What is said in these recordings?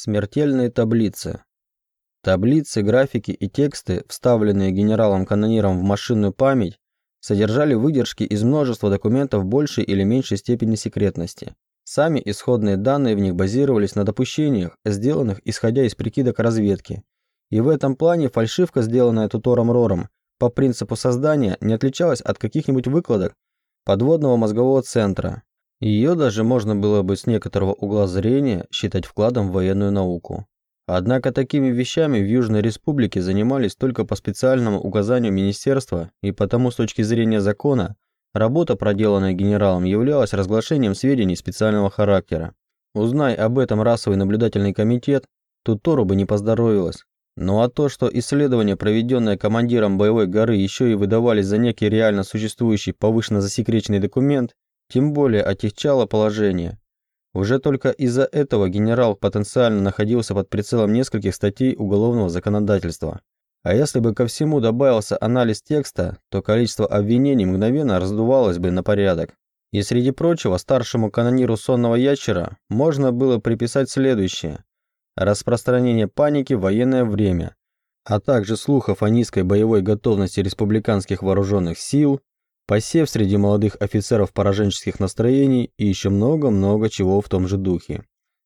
Смертельные таблицы. Таблицы, графики и тексты, вставленные генералом-канониром в машинную память, содержали выдержки из множества документов большей или меньшей степени секретности. Сами исходные данные в них базировались на допущениях, сделанных исходя из прикидок разведки. И в этом плане фальшивка, сделанная Тутором Рором, по принципу создания, не отличалась от каких-нибудь выкладок подводного мозгового центра. Ее даже можно было бы с некоторого угла зрения считать вкладом в военную науку. Однако такими вещами в Южной Республике занимались только по специальному указанию министерства, и потому с точки зрения закона работа, проделанная генералом, являлась разглашением сведений специального характера. Узнай об этом расовый наблюдательный комитет, тут Тору бы не поздоровилось. Ну а то, что исследования, проведенные командиром боевой горы, еще и выдавались за некий реально существующий повышенно засекреченный документ, тем более отягчало положение. Уже только из-за этого генерал потенциально находился под прицелом нескольких статей уголовного законодательства. А если бы ко всему добавился анализ текста, то количество обвинений мгновенно раздувалось бы на порядок. И среди прочего, старшему канониру сонного ящера можно было приписать следующее распространение паники в военное время, а также слухов о низкой боевой готовности республиканских вооруженных сил, посев среди молодых офицеров пораженческих настроений и еще много-много чего в том же духе.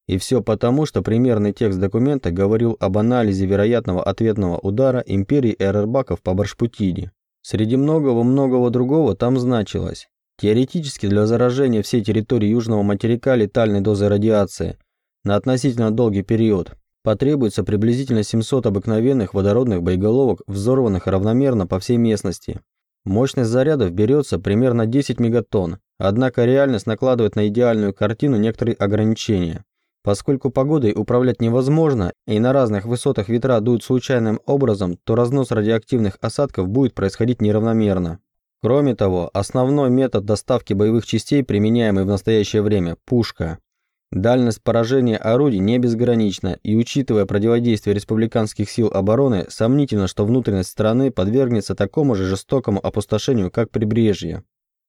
И все потому, что примерный текст документа говорил об анализе вероятного ответного удара империи Эрербаков по Баршпутиде. Среди многого-многого другого там значилось. Теоретически для заражения всей территории Южного материка летальной дозой радиации – на относительно долгий период потребуется приблизительно 700 обыкновенных водородных боеголовок, взорванных равномерно по всей местности. Мощность зарядов берется примерно 10 мегатонн, однако реальность накладывает на идеальную картину некоторые ограничения. Поскольку погодой управлять невозможно и на разных высотах ветра дуют случайным образом, то разнос радиоактивных осадков будет происходить неравномерно. Кроме того, основной метод доставки боевых частей, применяемый в настоящее время – пушка. Дальность поражения орудий не безгранична, и учитывая противодействие республиканских сил обороны, сомнительно, что внутренность страны подвергнется такому же жестокому опустошению, как прибрежье.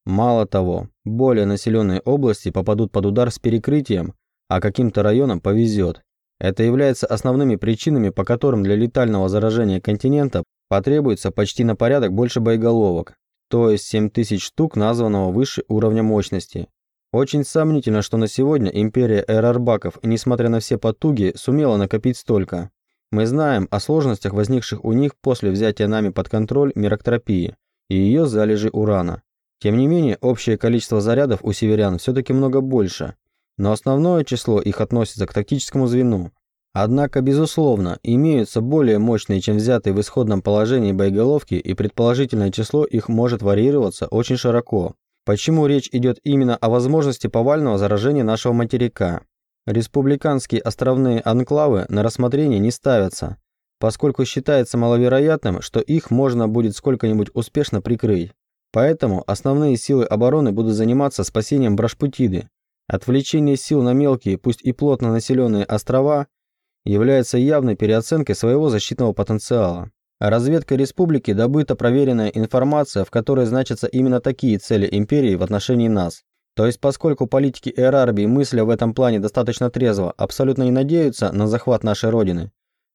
Мало того, более населенные области попадут под удар с перекрытием, а каким-то районам повезет. Это является основными причинами, по которым для летального заражения континента потребуется почти на порядок больше боеголовок, то есть 7000 штук названного выше уровня мощности. Очень сомнительно, что на сегодня империя Эрарбаков, несмотря на все потуги, сумела накопить столько. Мы знаем о сложностях, возникших у них после взятия нами под контроль мирактропии и ее залежи урана. Тем не менее, общее количество зарядов у северян все-таки много больше, но основное число их относится к тактическому звену. Однако, безусловно, имеются более мощные, чем взятые в исходном положении боеголовки, и предположительное число их может варьироваться очень широко. Почему речь идет именно о возможности повального заражения нашего материка? Республиканские островные анклавы на рассмотрение не ставятся, поскольку считается маловероятным, что их можно будет сколько-нибудь успешно прикрыть. Поэтому основные силы обороны будут заниматься спасением Брашпутиды. Отвлечение сил на мелкие, пусть и плотно населенные острова является явной переоценкой своего защитного потенциала. Разведка республики добыта проверенная информация, в которой значатся именно такие цели империи в отношении нас. То есть, поскольку политики Эрарбии, мысля в этом плане достаточно трезво, абсолютно не надеются на захват нашей Родины,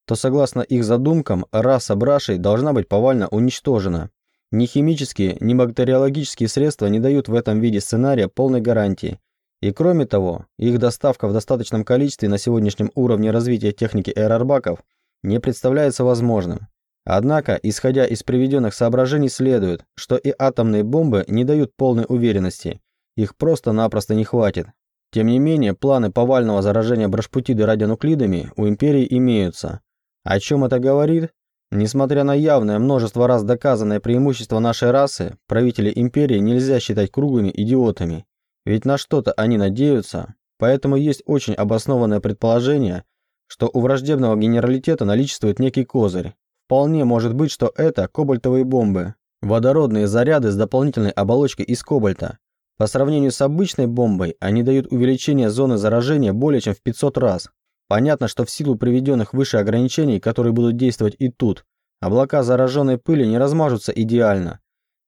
то согласно их задумкам, раса Брашей должна быть повально уничтожена. Ни химические, ни бактериологические средства не дают в этом виде сценария полной гарантии. И кроме того, их доставка в достаточном количестве на сегодняшнем уровне развития техники эрарбаков не представляется возможным. Однако, исходя из приведенных соображений, следует, что и атомные бомбы не дают полной уверенности, их просто-напросто не хватит. Тем не менее, планы повального заражения Брашпутиды радионуклидами у империи имеются. О чем это говорит? Несмотря на явное множество раз доказанное преимущество нашей расы, правители империи нельзя считать круглыми идиотами. Ведь на что-то они надеются, поэтому есть очень обоснованное предположение, что у враждебного генералитета наличествует некий козырь, Вполне может быть, что это кобальтовые бомбы. Водородные заряды с дополнительной оболочкой из кобальта. По сравнению с обычной бомбой, они дают увеличение зоны заражения более чем в 500 раз. Понятно, что в силу приведенных выше ограничений, которые будут действовать и тут, облака зараженной пыли не размажутся идеально.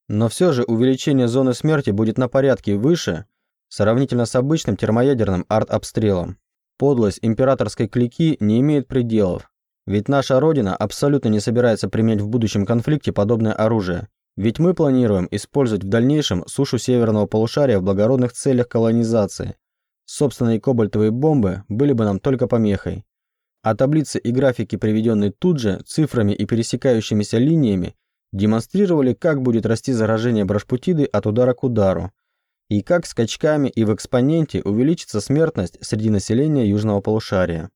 Но все же увеличение зоны смерти будет на порядке выше, сравнительно с обычным термоядерным арт-обстрелом. Подлость императорской клики не имеет пределов. Ведь наша Родина абсолютно не собирается применять в будущем конфликте подобное оружие. Ведь мы планируем использовать в дальнейшем сушу северного полушария в благородных целях колонизации. Собственные кобальтовые бомбы были бы нам только помехой. А таблицы и графики, приведенные тут же, цифрами и пересекающимися линиями, демонстрировали, как будет расти заражение брошпутиды от удара к удару, и как скачками и в экспоненте увеличится смертность среди населения южного полушария.